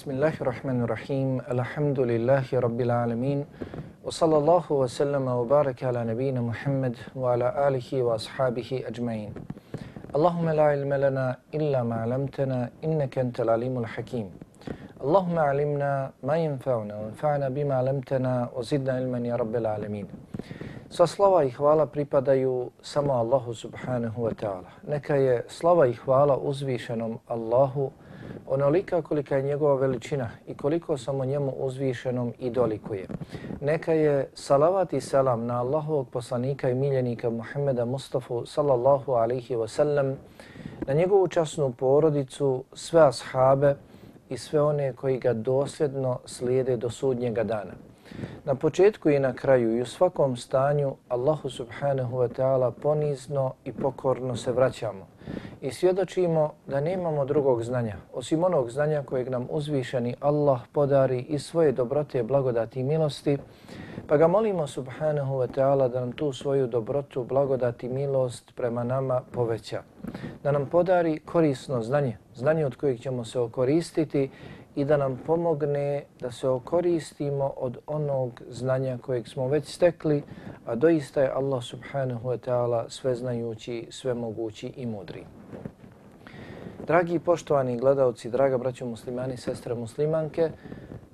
Bismillahirrahmanirrahim. Alhamdulillahi rabbil alamin. Wa sallallahu wa sallama wa baraka ala nabina Muhammad wa ala alihi wa ashabihi ajma'in. Allahumma la ilma lana illa ma 'allamtana innaka antal alimul hakim. Allahumma 'allimna ma yanfa'una wanfa'na bima 'allamtana wa zidna ilman ya rabbil alamin. Sva slava i hvala pripadaju samo Allahu subhanahu wa ta'ala. Neka je slava i hvala uzvišenom Allahu onolika kolika je njegova veličina i koliko samo njemu uzvišenom i dolikuje. Neka je salavat i selam na Allahovog poslanika i miljenika Muhammeda Mustafa sallallahu alaihi wa sallam, na njegovu časnu porodicu, sve ashabe i sve one koji ga dosljedno slijede do sudnjega dana. Na početku i na kraju i u svakom stanju Allahu subhanahu wa ta'ala ponizno i pokorno se vraćamo i svjedočimo da nemamo drugog znanja osim onog znanja kojeg nam uzvišeni Allah podari i svoje dobrote, blagodati i milosti pa ga molimo subhanahu wa ta'ala da nam tu svoju dobrotu, blagodati i milost prema nama poveća. Da nam podari korisno znanje, znanje od kojeg ćemo se okoristiti i da nam pomogne da se okoristimo od onog znanja kojeg smo već stekli, a doista je Allah subhanahu wa ta'ala sveznajući, svemogući i mudri. Dragi poštovani gledalci, draga braćo muslimani, sestre muslimanke,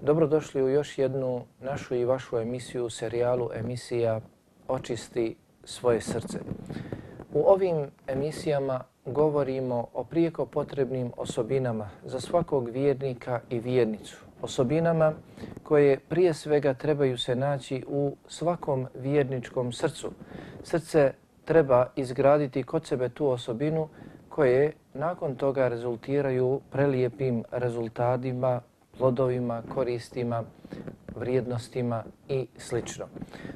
dobrodošli u još jednu našu i vašu emisiju u serijalu emisija Očisti svoje srce. U ovim emisijama govorimo o prijeko potrebnim osobinama za svakog vjernika i vjernicu. Osobinama koje prije svega trebaju se naći u svakom vjerničkom srcu. Srce treba izgraditi kod sebe tu osobinu koje nakon toga rezultiraju prelijepim rezultatima, plodovima, koristima, vrijednostima i sl.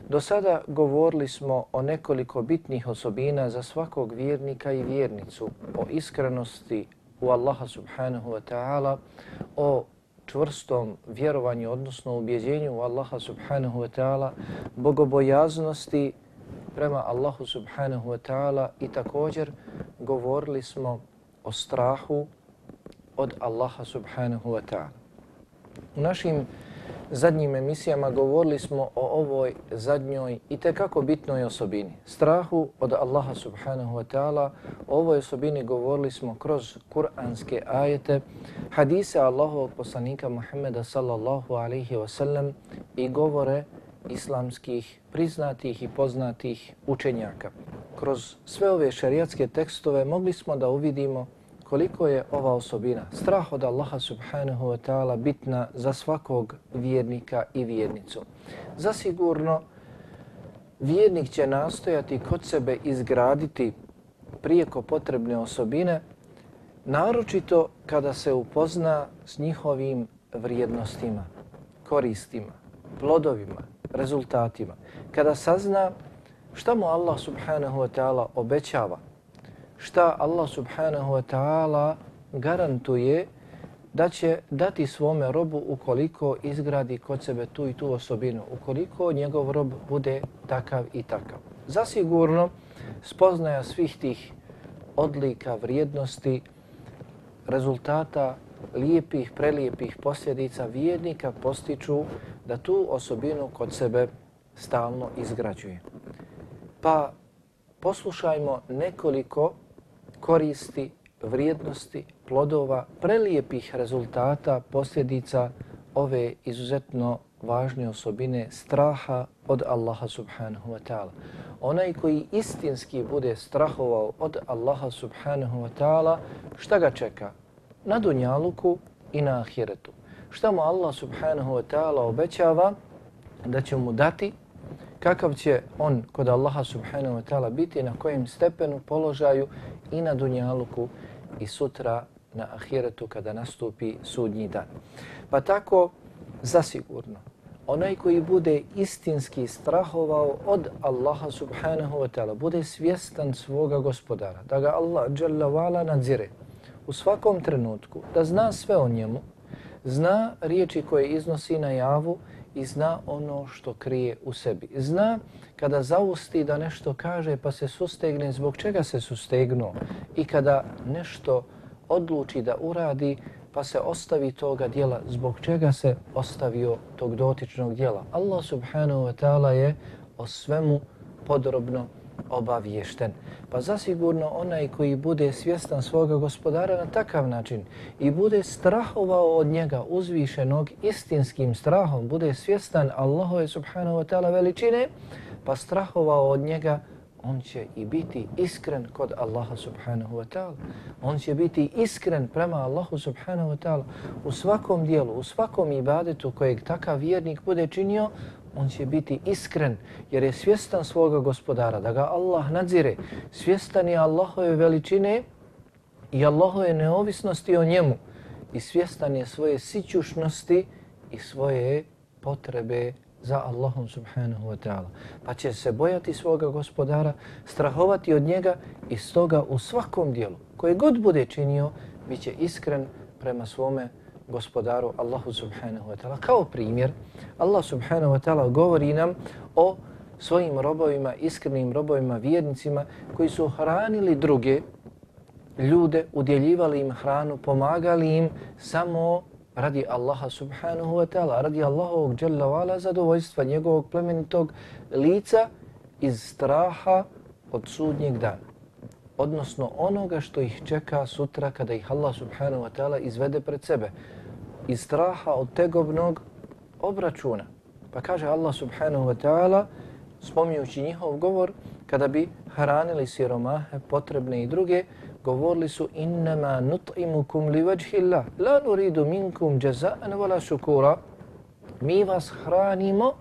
Do sada govorili smo o nekoliko bitnih osobina za svakog vjernika i vjernicu, o iskrenosti u Allaha subhanahu wa ta'ala, o čvrstom vjerovanju, odnosno ubjeđenju u Allaha subhanahu wa ta'ala, bogobojaznosti prema Allahu subhanahu wa ta'ala i također govorili smo o strahu od Allaha subhanahu wa ta'ala. U našim zadnjim emisijama govorili smo o ovoj zadnjoj i tekako bitnoj osobini. Strahu od Allaha subhanahu wa ta'ala. O ovoj osobini govorili smo kroz kuranske ajete, hadise Allahovog poslanika Muhammeda sallallahu alaihi wa sallam i govore islamskih priznatih i poznatih učenjaka. Kroz sve ove šariatske tekstove mogli smo da uvidimo koliko je ova osobina, strah od Allaha subhanahu wa ta'ala, bitna za svakog vjernika i vjernicu. Zasigurno, vjernik će nastojati kod sebe izgraditi prijeko potrebne osobine, naročito kada se upozna s njihovim vrijednostima, koristima, plodovima, rezultatima. Kada sazna šta mu Allah subhanahu wa ta'ala obećava, šta Allah subhanahu wa ta'ala garantuje da će dati svome robu ukoliko izgradi kod sebe tu i tu osobinu, ukoliko njegov rob bude takav i takav. Zasigurno spoznaja svih tih odlika, vrijednosti, rezultata, lijepih, prelijepih posljedica vjernika postiču da tu osobinu kod sebe stalno izgrađuje. Pa poslušajmo nekoliko koristi, vrijednosti, plodova, prelijepih rezultata, posljedica ove izuzetno važne osobine straha od Allaha subhanahu wa ta'ala. Onaj koji istinski bude strahovao od Allaha subhanahu wa ta'ala, šta ga čeka? Na dunjaluku i na ahiretu. Šta mu Allah subhanahu wa ta'ala obećava da će mu dati kakav će on kod Allaha subhanahu wa ta'ala biti, na kojem stepenu, položaju i na dunjaluku i sutra na ahiretu kada nastupi sudnji dan. Pa tako, zasigurno, onaj koji bude istinski strahovao od Allaha subhanahu wa ta'ala, bude svjestan svoga gospodara, da ga Allah jalla nadzire u svakom trenutku, da zna sve o njemu, zna riječi koje iznosi na javu i zna ono što krije u sebi. Zna kada zausti da nešto kaže pa se sustegne zbog čega se sustegnuo i kada nešto odluči da uradi pa se ostavi toga dijela. Zbog čega se ostavio tog dotičnog dijela? Allah subhanahu wa ta'ala je o svemu podrobno obaviješten. Pa zasigurno onaj koji bude svjestan svoga gospodara na takav način i bude strahovao od njega uzvišenog istinskim strahom, bude svjestan Allahove subhanahu wa ta'ala veličine, pa strahovao od njega, on će i biti iskren kod Allaha subhanahu wa ta'ala. On će biti iskren prema Allahu subhanahu wa ta'ala u svakom dijelu, u svakom ibadetu kojeg takav vjernik bude činio, on će biti iskren jer je svjestan svoga gospodara, da ga Allah nadzire, svjestan je Allahove veličine i Allahove neovisnosti o njemu i svjestan je svoje sićušnosti i svoje potrebe za Allahom subhanahu wa ta'ala. Pa će se bojati svoga gospodara, strahovati od njega i stoga u svakom dijelu koje god bude činio, bit će iskren prema svome gospodaru Allahu subhanahu wa ta'ala. Kao primjer, Allah subhanahu wa ta'ala govori nam o svojim robovima, iskrenim robovima, vjernicima koji su hranili druge ljude, udjeljivali im hranu, pomagali im samo radi Allaha subhanahu wa ta'ala, radi Allahovog jalla wa'ala zadovoljstva njegovog plemenitog lica iz straha od sudnjeg dana. Odnosno onoga što ih čeka sutra kada ih Allah subhanahu wa ta'ala izvede pred sebe iz straha od tegobnog obračuna. Pa kaže Allah subhanahu wa ta'ala, spominjući njihov govor, kada bi hranili siromahe, potrebne i druge, govorili su innama nut'imukum li vajhillah, la nuridu minkum jaza'an wala shukura. Mi vas hranimo,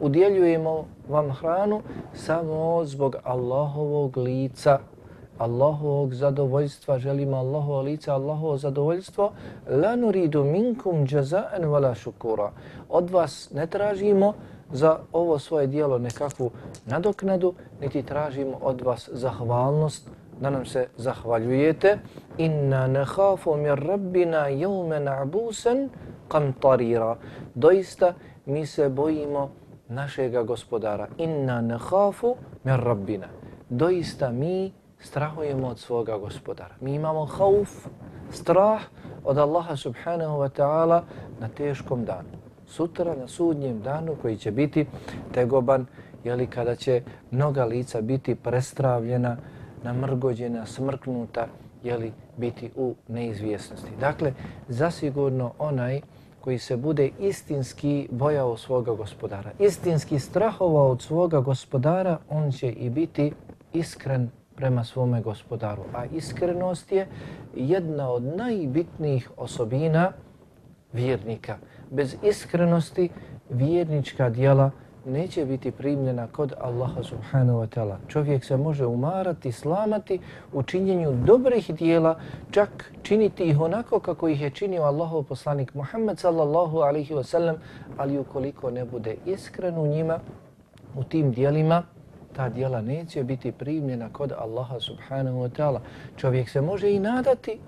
udjeljujemo vam hranu samo zbog Allahovog lica, Allahovog zadovoljstva, želimo Allahovo lice, Allahovo zadovoljstvo, la nuridu minkum jaza'an wala shukura. Od vas ne tražimo za ovo svoje dijelo nekakvu nadoknadu, niti tražimo od vas zahvalnost da nam se zahvaljujete. Inna nekhafu mir rabbina yawman abusan qamtarira. Doista mi se bojimo našega gospodara. Inna nekhafu mir rabbina. Doista mi strahujemo od svoga gospodara. Mi imamo hauf, strah od Allaha subhanahu wa ta'ala na teškom danu. Sutra na sudnjem danu koji će biti tegoban, jeli kada će mnoga lica biti prestravljena, namrgođena, smrknuta, jeli biti u neizvjesnosti. Dakle, zasigurno onaj koji se bude istinski bojao svoga gospodara, istinski strahovao od svoga gospodara, on će i biti iskren prema svome gospodaru. A iskrenost je jedna od najbitnijih osobina vjernika. Bez iskrenosti vjernička dijela neće biti primljena kod Allaha subhanahu wa ta'ala. Čovjek se može umarati, slamati u činjenju dobrih dijela, čak činiti ih onako kako ih je činio Allahov poslanik Muhammed sallallahu alaihi wa sallam, ali ukoliko ne bude iskren u njima, u tim dijelima, ta dijela neće biti primljena kod Allaha subhanahu wa ta'ala. Čovjek se može i nadati,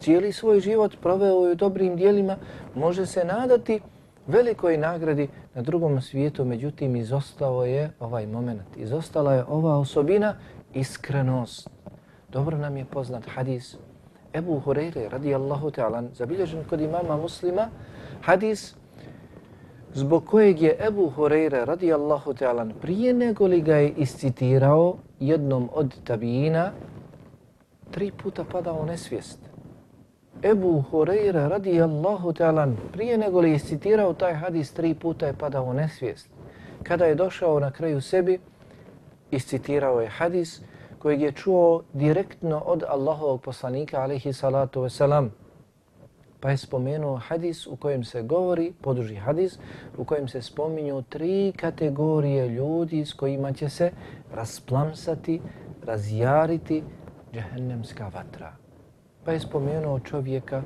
cijeli svoj život proveo u dobrim dijelima, može se nadati velikoj nagradi na drugom svijetu, međutim izostao je ovaj moment, izostala je ova osobina iskrenost. Dobro nam je poznat hadis Ebu Hureyre radijallahu ta'ala, zabilježen kod imama muslima, hadis zbog kojeg je Ebu Hureyre radijallahu ta'ala prije nego li ga je iscitirao jednom od tabijina, tri puta padao u nesvijest. Ebu Hureyre radijallahu ta'ala prije nego li je iscitirao taj hadis, tri puta je padao u nesvijest. Kada je došao na kraju sebi, iscitirao je hadis kojeg je čuo direktno od Allahovog poslanika, alaihi salatu wasalam, pa je spomenuo hadis u kojem se govori, poduži hadis, u kojem se spominju tri kategorije ljudi s kojima će se rasplamsati, razjariti džehennemska vatra. Pa je spomenuo čovjeka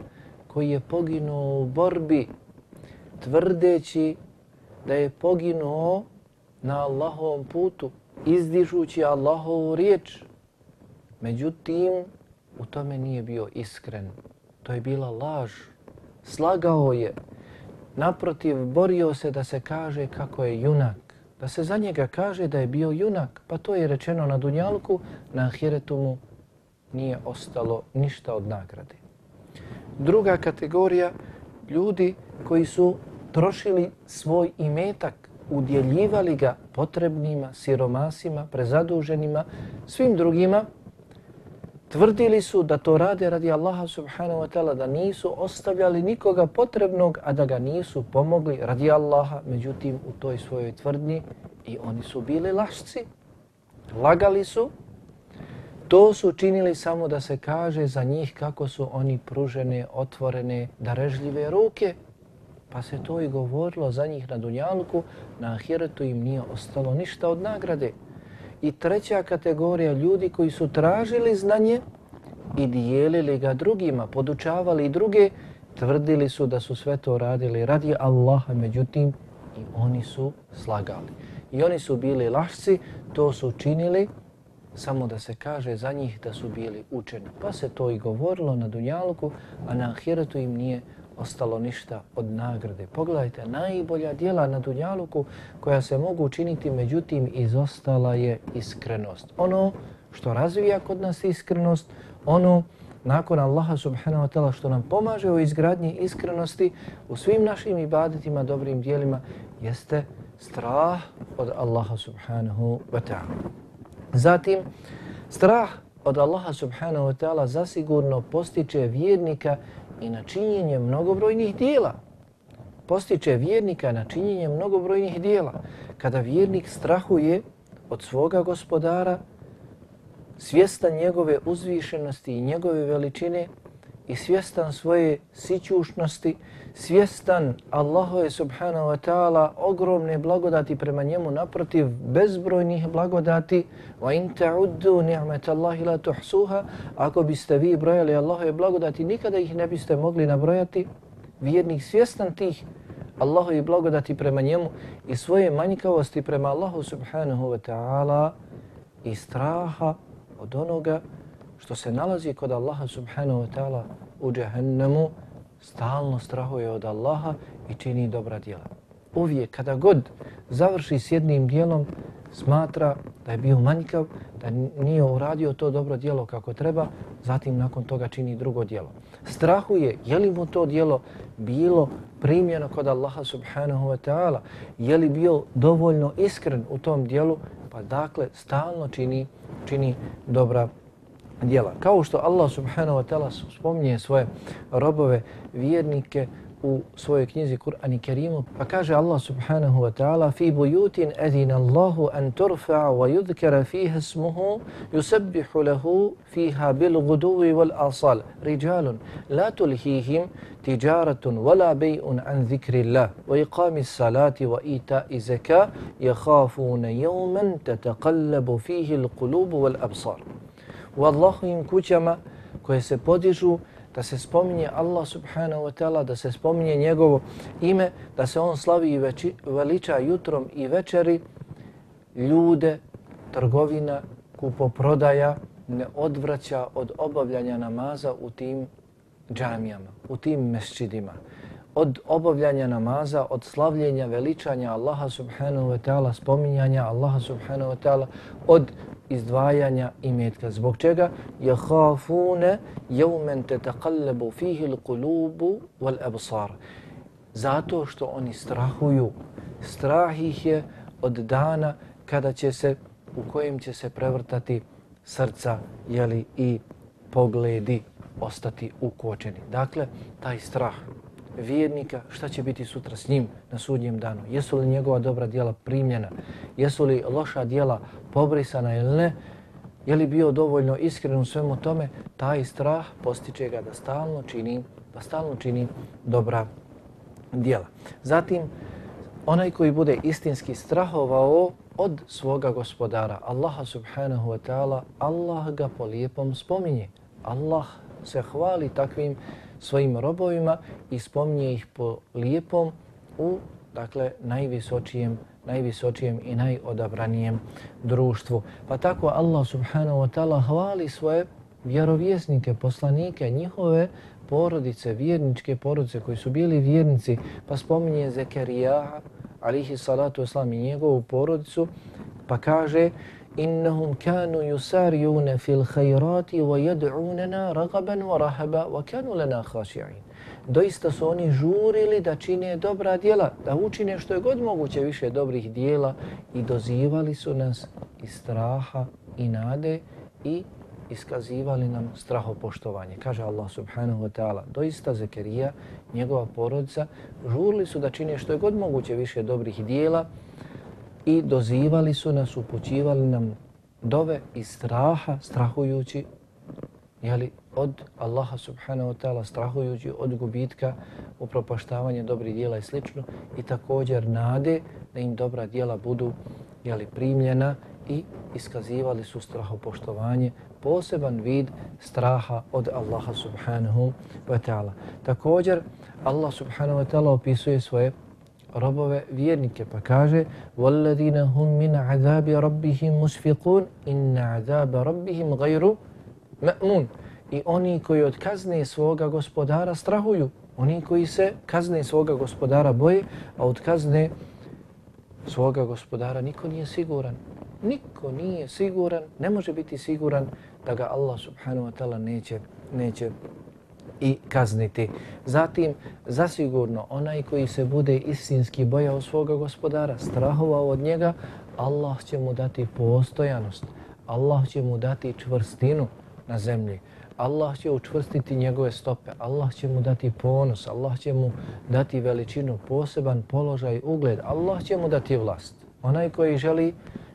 koji je poginuo u borbi tvrdeći da je poginuo na Allahovom putu, izdižući Allahovu riječ. Međutim, u tome nije bio iskren, To je bila laž. Slagao je. Naprotiv, borio se da se kaže kako je junak. Da se za njega kaže da je bio junak. Pa to je rečeno na Dunjalku, na Ahiretu mu nije ostalo ništa od nagrade. Druga kategorija, ljudi koji su trošili svoj imetak, udjeljivali ga potrebnima, siromasima, prezaduženima, svim drugima, tvrdili su da to rade radi Allaha subhanahu wa ta'ala, da nisu ostavljali nikoga potrebnog, a da ga nisu pomogli radi Allaha, međutim u toj svojoj tvrdnji i oni su bili lašci, lagali su, to su činili samo da se kaže za njih kako su oni pružene, otvorene, darežljive ruke, pa se to i govorilo za njih na Dunjalku, na Ahiretu im nije ostalo ništa od nagrade. I treća kategorija ljudi koji su tražili znanje i dijelili ga drugima, podučavali druge, tvrdili su da su sve to radili radi Allaha, međutim i oni su slagali. I oni su bili lašci, to su činili samo da se kaže za njih da su bili učeni. Pa se to i govorilo na Dunjaluku, a na Ahiretu im nije ostalo ništa od nagrade. Pogledajte, najbolja dijela na Dunjaluku koja se mogu učiniti, međutim, izostala je iskrenost. Ono što razvija kod nas iskrenost, ono nakon Allaha subhanahu wa ta'ala što nam pomaže u izgradnji iskrenosti u svim našim ibadetima, dobrim dijelima, jeste strah od Allaha subhanahu wa ta'ala. Zatim, strah od Allaha subhanahu wa ta'ala zasigurno postiče vjernika i na činjenje mnogobrojnih dijela. Postiče vjernika na činjenje mnogobrojnih dijela. Kada vjernik strahuje od svoga gospodara, svjestan njegove uzvišenosti i njegove veličine i svjestan svoje sićušnosti, svjestan Allahove subhanahu wa ta'ala ogromne blagodati prema njemu naprotiv bezbrojnih blagodati. Wa in ta'uddu ni'mat Allahi la tuhsuha ako biste vi brojali Allahove blagodati nikada ih ne biste mogli nabrojati. Vjernik svjestan tih Allahove blagodati prema njemu i svoje manjkavosti prema Allahu subhanahu wa ta'ala i straha od onoga što se nalazi kod Allaha subhanahu wa ta'ala u džahennemu stalno strahuje od Allaha i čini dobra djela. Uvijek kada god završi s jednim dijelom, smatra da je bio manjkav, da nije uradio to dobro dijelo kako treba, zatim nakon toga čini drugo dijelo. Strahuje je li mu to dijelo bilo primjeno kod Allaha subhanahu wa ta'ala, je li bio dovoljno iskren u tom dijelu, pa dakle stalno čini, čini dobra djela. Kao što Allah subhanahu wa ta'ala spominje svoje robove, vjernike u svojoj knjizi Kur'an i Kerimu, pa kaže Allah subhanahu wa ta'ala fi bujutin edina Allahu an turfa'a wa yudhkara fiha smuhu yusabbihu lahu fiha bil guduvi wal asal rijalun la tulhihim tijaratun wala bay'un an zikri Allah wa iqami salati wa ita'i zaka yakhafuna yawman tataqallabu fihi al qulub wal absar u Allahovim kućama koje se podižu, da se spominje Allah subhanahu wa ta'ala, da se spominje njegovo ime, da se on slavi i veči, veliča jutrom i večeri, ljude, trgovina, kupoprodaja ne odvraća od obavljanja namaza u tim džamijama, u tim mesčidima. Od obavljanja namaza, od slavljenja, veličanja Allaha subhanahu wa ta'ala, spominjanja Allaha subhanahu wa ta'ala, od izdvajanja imetka. Zbog čega? Je hafune jevmen te taqallabu fihi l'kulubu wal absar. Zato što oni strahuju. Strah ih je od dana kada će se, u kojem će se prevrtati srca jeli, i pogledi ostati ukočeni. Dakle, taj strah vjernika, šta će biti sutra s njim na sudnjem danu? Jesu li njegova dobra dijela primljena? Jesu li loša dijela pobrisana ili ne? Je li bio dovoljno iskren u svemu tome? Taj strah postiče ga da stalno čini, da stalno čini dobra dijela. Zatim, onaj koji bude istinski strahovao od svoga gospodara, Allaha subhanahu wa ta'ala, Allah ga po lijepom spominje. Allah se hvali takvim svojim robovima i spominje ih po lijepom u dakle najvisočijem najvisočijem i najodabranijem društvu. Pa tako Allah subhanahu wa ta'ala hvali svoje vjerovjesnike, poslanike, njihove porodice, vjerničke porodice koji su bili vjernici, pa spominje Zekerija, alihi salatu islam i njegovu porodicu, Pa kaže innahum kanu yusariuna fil khayrati wa yad'unana ragaban wa rahaba wa kanu lana khashi'in. Doista su oni žurili da čine dobra djela, da učine što je god moguće više dobrih djela i dozivali su nas iz straha i nade i iskazivali nam strahopoštovanje. Kaže Allah subhanahu wa ta'ala, doista Zekerija, njegova porodica, žurili su da čine što je god moguće više dobrih dijela i dozivali su nas, upućivali nam dove i straha, strahujući jeli, od Allaha subhanahu wa ta'ala, strahujući od gubitka, upropaštavanja dobrih dijela i slično i također nade da im dobra dijela budu jeli, primljena i iskazivali su strahopoštovanje poseban vid straha od Allaha subhanahu wa ta'ala. Također, Allah subhanahu wa ta'ala opisuje svoje robove vjernike pa kaže وَالَّذِينَ هُمْ مِنْ عَذَابِ رَبِّهِمْ مُشْفِقُونَ إِنَّ عَذَابَ رَبِّهِمْ غَيْرُ مَأْمُونَ I oni koji od kazne svoga gospodara strahuju, oni koji se kazne svoga gospodara boje, a od kazne svoga gospodara niko nije siguran. Niko nije siguran, ne može biti siguran da ga Allah subhanahu wa ta'ala neće, neće i kazniti. Zatim, zasigurno, onaj koji se bude istinski bojao svoga gospodara, strahovao od njega, Allah će mu dati postojanost. Allah će mu dati čvrstinu na zemlji. Allah će učvrstiti njegove stope. Allah će mu dati ponos. Allah će mu dati veličinu, poseban položaj, ugled. Allah će mu dati vlast. Onaj koji želi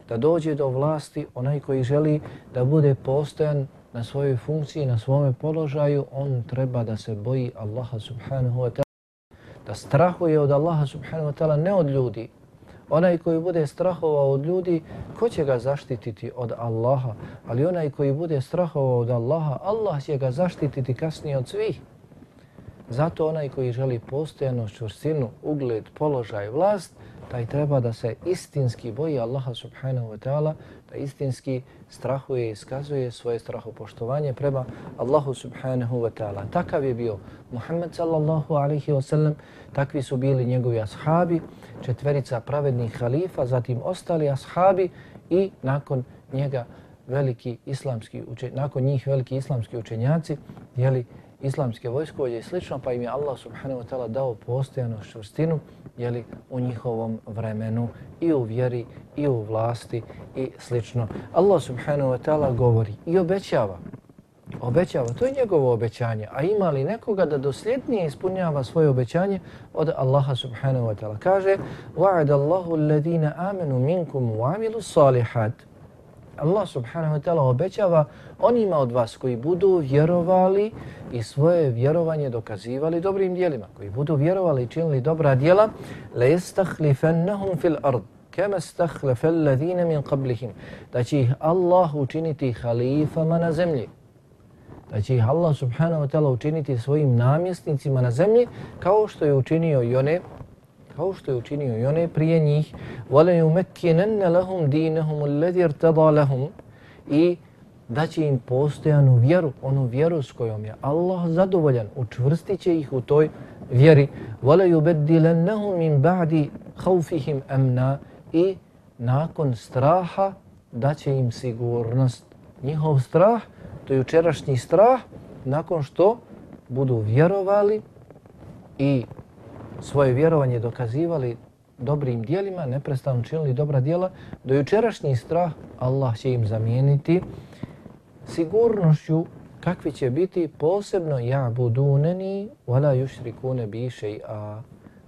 da dođe do vlasti, onaj koji želi da bude postojan na svojoj funkciji, na svome položaju, on treba da se boji Allaha subhanahu wa ta'ala, da strahuje od Allaha subhanahu wa ta'ala, ne od ljudi. Onaj koji bude strahovao od ljudi, ko će ga zaštititi od Allaha? Ali onaj koji bude strahovao od Allaha, Allah će ga zaštititi kasnije od svih. Zato onaj koji želi postojanost, čvrstinu, ugled, položaj, vlast, taj treba da se istinski boji Allaha subhanahu wa ta'ala, da istinski strahuje i iskazuje svoje strahopoštovanje prema Allahu subhanahu wa ta'ala. Takav je bio Muhammed sallallahu alaihi wa sallam, takvi su bili njegovi ashabi, četverica pravednih halifa, zatim ostali ashabi i nakon njega veliki islamski učenjaci, nakon njih veliki islamski učenjaci, jeli, islamske vojskovođe i slično, pa im je Allah subhanahu wa ta'ala dao postojanu švrstinu jeli, u njihovom vremenu i u vjeri i u vlasti i slično. Allah subhanahu wa ta'ala govori i obećava. Obećava, to je njegovo obećanje. A ima li nekoga da dosljednije ispunjava svoje obećanje od Allaha subhanahu wa ta'ala? Kaže وَعَدَ اللَّهُ الَّذِينَ آمَنُوا مِنْكُمْ وَعَمِلُوا الصَّالِحَاتِ Allah subhanahu wa ta'ala obećava onima od vas koji budu vjerovali i svoje vjerovanje dokazivali dobrim dijelima, koji budu vjerovali i činili dobra dijela, le istahlifennahum fil ard, kema istahlifel ladhine min qablihim, da će ih Allah učiniti halifama na zemlji. Da će ih Allah subhanahu wa ta'ala učiniti svojim namjesnicima na zemlji, kao što je učinio i one kao što je učinio i one prije njih وَلَنْ يُمَكِّنَنَّ لَهُمْ دِينَهُمُ الَّذِي ارْتَضَى لَهُمْ i da će im postojanu vjeru, onu vjeru s kojom je Allah zadovoljan, učvrstit će ih u toj vjeri. وَلَا يُبَدِّلَنَّهُمْ مِنْ بَعْدِ خَوْفِهِمْ أَمْنَا I nakon straha da će im sigurnost. Njihov strah, to je jučerašnji strah, nakon što budu vjerovali i svoje vjerovanje dokazivali dobrim dijelima, neprestano činili dobra dijela, do jučerašnji strah Allah će im zamijeniti sigurnošću kakvi će biti posebno ja buduneni wala yushrikune bi shay'a.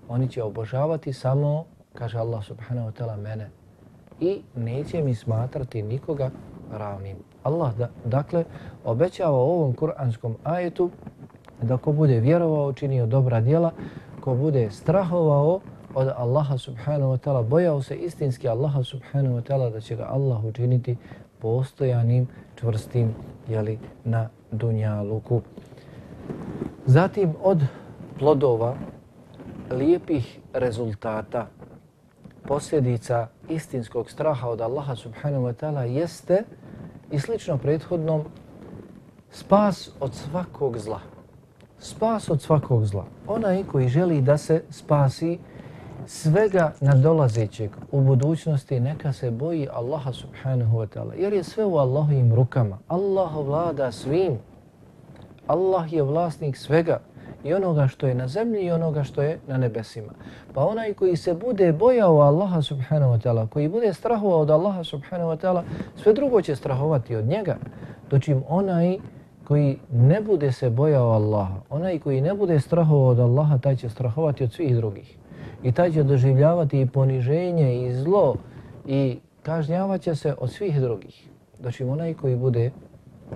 Oni će obožavati samo kaže Allah subhanahu wa ta'ala mene. I neće mi smatrati nikoga ravnim. Allah da, dakle obećava ovom kuranskom ajetu da ko bude vjerovao činio dobra djela ko bude strahovao od Allaha subhanahu wa ta'ala bojao se istinski Allaha subhanahu wa ta'ala da će ga Allah učiniti postojanim, čvrstim jeli, na dunjaluku. Zatim od plodova lijepih rezultata posljedica istinskog straha od Allaha subhanahu wa ta'ala jeste i slično prethodnom spas od svakog zla. Spas od svakog zla. Onaj koji želi da se spasi svega nadolazećeg u budućnosti neka se boji Allaha subhanahu wa ta'ala. Jer je sve u Allahovim rukama. Allah vlada svim. Allah je vlasnik svega i onoga što je na zemlji i onoga što je na nebesima. Pa onaj koji se bude bojao Allaha subhanahu wa ta'ala, koji bude strahovao od Allaha subhanahu wa ta'ala, sve drugo će strahovati od njega. Dočim onaj koji ne bude se bojao Allaha, onaj koji ne bude strahovao od Allaha, taj će strahovati od svih drugih. I taj će doživljavati i poniženje i zlo i kažnjavaće se od svih drugih. Znači onaj koji bude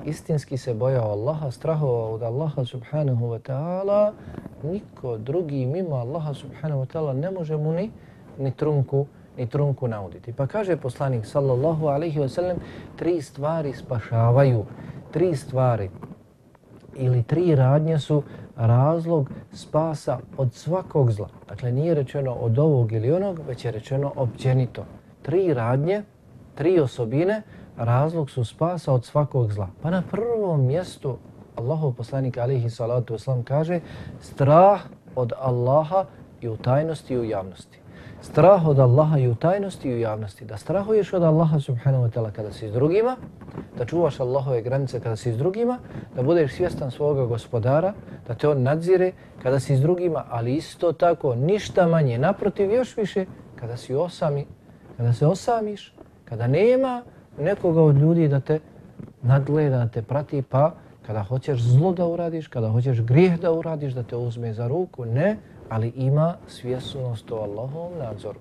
istinski se bojao Allaha, strahovao od Allaha subhanahu wa ta'ala, niko drugi mimo Allaha subhanahu wa ta'ala ne može mu ni, ni trunku ni trunku nauditi. Pa kaže poslanik sallallahu alaihi wa sallam, tri stvari spašavaju, tri stvari ili tri radnje su razlog spasa od svakog zla. Dakle, nije rečeno od ovog ili onog, već je rečeno općenito. Tri radnje, tri osobine, razlog su spasa od svakog zla. Pa na prvom mjestu Allahov poslanik alihi salatu wasalam kaže strah od Allaha i u tajnosti i u javnosti. Strah od Allaha i u tajnosti i u javnosti. Da strahuješ od Allaha subhanahu wa ta'ala kada si s drugima, da čuvaš Allahove granice kada si s drugima, da budeš svjestan svoga gospodara, da te on nadzire kada si s drugima, ali isto tako ništa manje, naprotiv još više, kada si osami, kada se osamiš, kada nema nekoga od ljudi da te nadgleda, da te prati, pa kada hoćeš zlo da uradiš, kada hoćeš grijeh da uradiš, da te uzme za ruku, ne, ali ima svjesnost o Allahovom nadzoru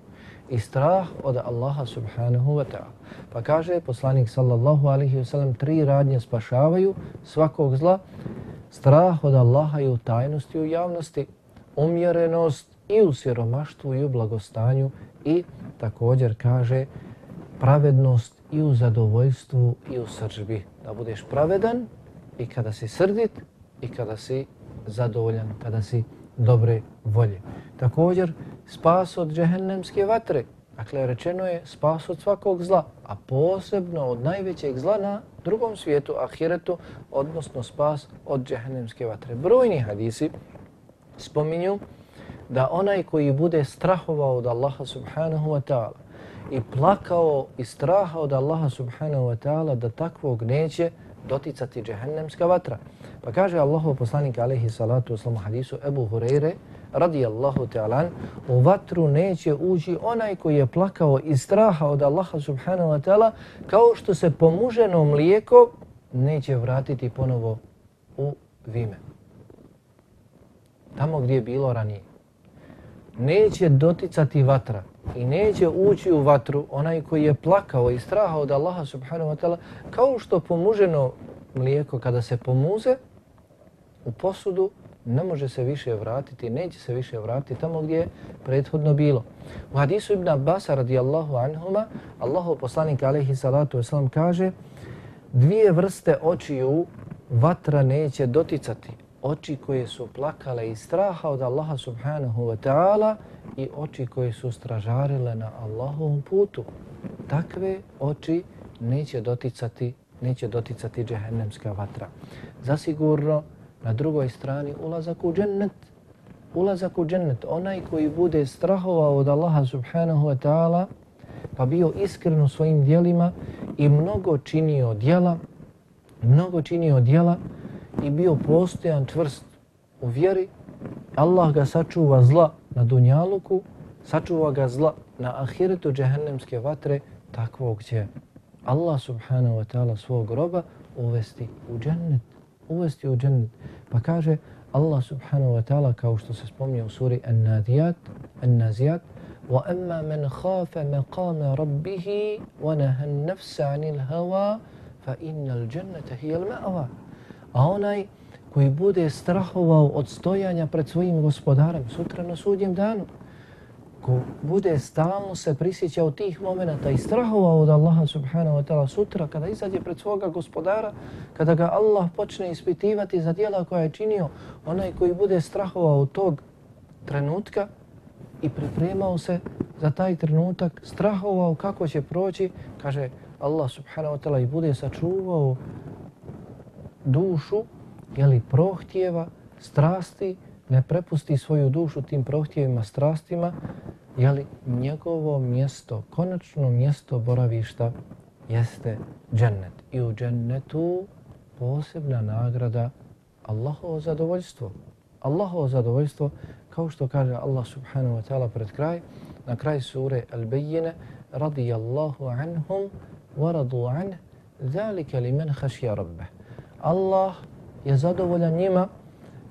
i strah od Allaha subhanahu wa ta'ala. Pa kaže poslanik sallallahu alaihi wa sallam, tri radnje spašavaju svakog zla, strah od Allaha i u tajnosti i u javnosti, umjerenost i u siromaštvu i u blagostanju i također kaže pravednost i u zadovoljstvu i u sržbi. Da budeš pravedan i kada si srdit i kada si zadovoljan, kada si dobre volje. Također, spas od džehennemske vatre. Dakle, rečeno je spas od svakog zla, a posebno od najvećeg zla na drugom svijetu, ahiretu, odnosno spas od džehennemske vatre. Brojni hadisi spominju da onaj koji bude strahovao od Allaha subhanahu wa ta'ala i plakao i straha od Allaha subhanahu wa ta'ala da takvog neće doticati džehennemska vatra. Pa kaže Allahov poslanik alaihi salatu u hadisu Ebu Hureyre radijallahu ta'alan u vatru neće ući onaj koji je plakao iz straha od Allaha subhanahu wa ta'ala kao što se pomuženo mlijeko neće vratiti ponovo u vime. Tamo gdje je bilo ranije. Neće doticati vatra i neće ući u vatru onaj koji je plakao i straha od Allaha subhanahu wa ta'ala kao što pomuženo mlijeko kada se pomuze u posudu ne može se više vratiti, neće se više vratiti tamo gdje je prethodno bilo. U hadisu Ibn Abbas radijallahu anhuma, Allahu poslanik alaihi salatu wasalam kaže dvije vrste očiju vatra neće doticati. Oči koje su plakale iz straha od Allaha subhanahu wa ta'ala i oči koje su stražarile na Allahovom putu. Takve oči neće doticati neće doticati džehennemska vatra. Zasigurno na drugoj strani ulazak u džennet. Ulazak u džennet, onaj koji bude strahovao od Allaha subhanahu wa ta'ala, pa bio iskren u svojim dijelima i mnogo činio dijela, mnogo činio dijela i bio postojan čvrst u vjeri, Allah ga sačuva zla na dunjaluku, sačuva ga zla na ahiretu džehennemske vatre, takvog će Allah subhanahu wa ta'ala svog roba uvesti u džennet. Uvesti u džennet. Pa kaže Allah subhanahu wa ta'ala kao što se spomnije u suri An-Nadiyat, An-Naziyat, وَأَمَّا مَنْ خَافَ مَقَامَ رَبِّهِ وَنَهَا النَّفْسَ عَنِ الْهَوَى فَإِنَّ الْجَنَّةَ هِيَ الْمَأْوَى A onaj koji bude strahovao od stojanja pred svojim gospodarem sutra na sudjem danu, ko bude stalno se prisjećao tih momenta i strahovao od Allaha subhanahu wa ta'ala sutra kada izađe pred svoga gospodara, kada ga Allah počne ispitivati za dijela koja je činio, onaj koji bude strahovao tog trenutka i pripremao se za taj trenutak, strahovao kako će proći, kaže Allah subhanahu wa ta'ala i bude sačuvao dušu, jeli prohtjeva, strasti, ne prepusti svoju dušu tim prohtjevima, strastima, jeli, njegovo mjesto, konačno mjesto boravišta jeste džennet. I u džennetu posebna nagrada Allahovo zadovoljstvo. Allahovo zadovoljstvo, kao što kaže Allah subhanahu wa ta'ala pred kraj, na kraj sure Al-Bayyine, radijallahu anhum wa radu an, zalika li men hašja rabbeh. Allah je zadovoljan njima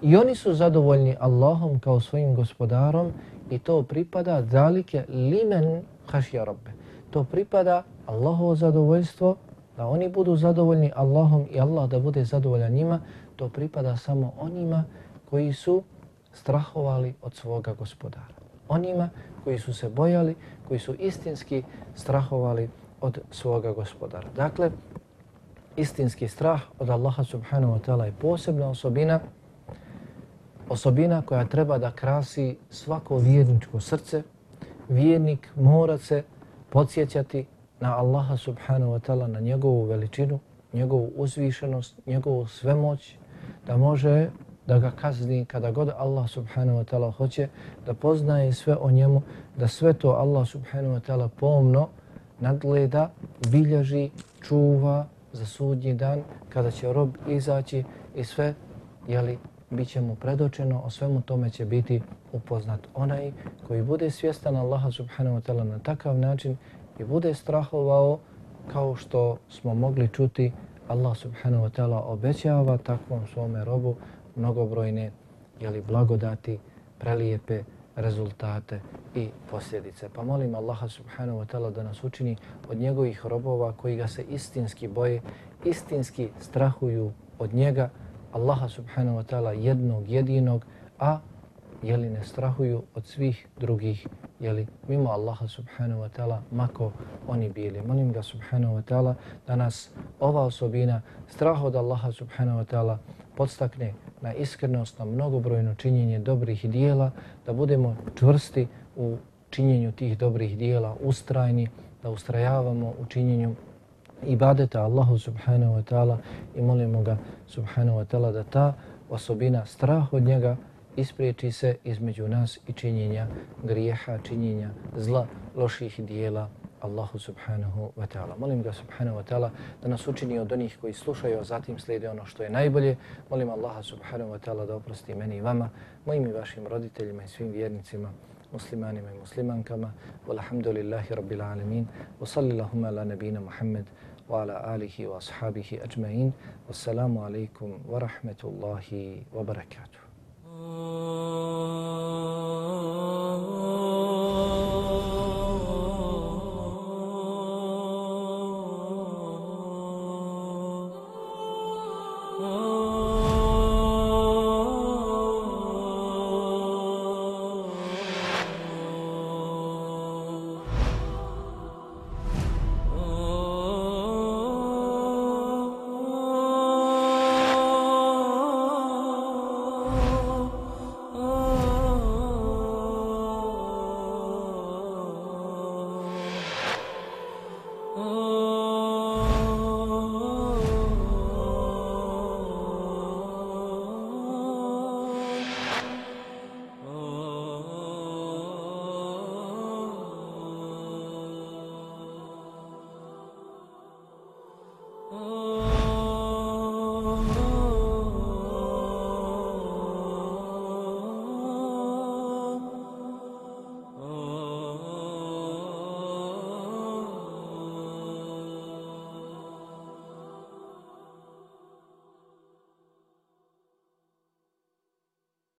i oni su zadovoljni Allahom kao svojim gospodarom i to pripada zalike limen hašja robbe. To pripada Allahovo zadovoljstvo, da oni budu zadovoljni Allahom i Allah da bude zadovoljan njima, to pripada samo onima koji su strahovali od svoga gospodara. Onima koji su se bojali, koji su istinski strahovali od svoga gospodara. Dakle, istinski strah od Allaha subhanahu wa ta'ala je posebna osobina, osobina koja treba da krasi svako vjerničko srce. Vjernik mora se podsjećati na Allaha subhanahu wa ta'ala, na njegovu veličinu, njegovu uzvišenost, njegovu svemoć, da može da ga kazni kada god Allah subhanahu wa ta'ala hoće, da poznaje sve o njemu, da sve to Allah subhanahu wa ta'ala pomno nadgleda, bilježi, čuva za sudnji dan kada će rob izaći i sve, jeli, bit će mu predočeno, o svemu tome će biti upoznat onaj koji bude svjestan Allaha subhanahu wa ta'ala na takav način i bude strahovao kao što smo mogli čuti Allah subhanahu wa ta'ala obećava takvom svome robu mnogobrojne jeli, blagodati, prelijepe rezultate i posljedice. Pa molim Allaha subhanahu wa ta'ala da nas učini od njegovih robova koji ga se istinski boje, istinski strahuju od njega, Allaha subhanahu wa ta'ala jednog, jedinog, a jeli ne strahuju od svih drugih, jeli mimo Allaha subhanahu wa ta'ala, mako oni bili. Molim ga subhanahu wa ta'ala da nas ova osobina, strah od Allaha subhanahu wa ta'ala, podstakne na iskrenost, na mnogobrojno činjenje dobrih dijela, da budemo čvrsti u činjenju tih dobrih dijela, ustrajni, da ustrajavamo u činjenju ibadeta Allahu subhanahu wa ta'ala i molimo ga subhanahu wa ta'ala da ta osobina, strah od njega, ispriječi se između nas i činjenja grijeha, činjenja zla, loših dijela. Allahu subhanahu wa ta'ala. Molim ga subhanahu wa ta'ala da nas učini od onih koji slušaju, a zatim slijede ono što je najbolje. Molim Allaha subhanahu wa ta'ala da oprosti meni i vama, mojim i vašim roditeljima i svim vjernicima, muslimanima i muslimankama. Walhamdulillahi rabbil alamin. Wa sallilahuma ala nabina Muhammad wa ala alihi wa ashabihi ajma'in. Wassalamu alaikum wa rahmetullahi wa barakatuh. Oh.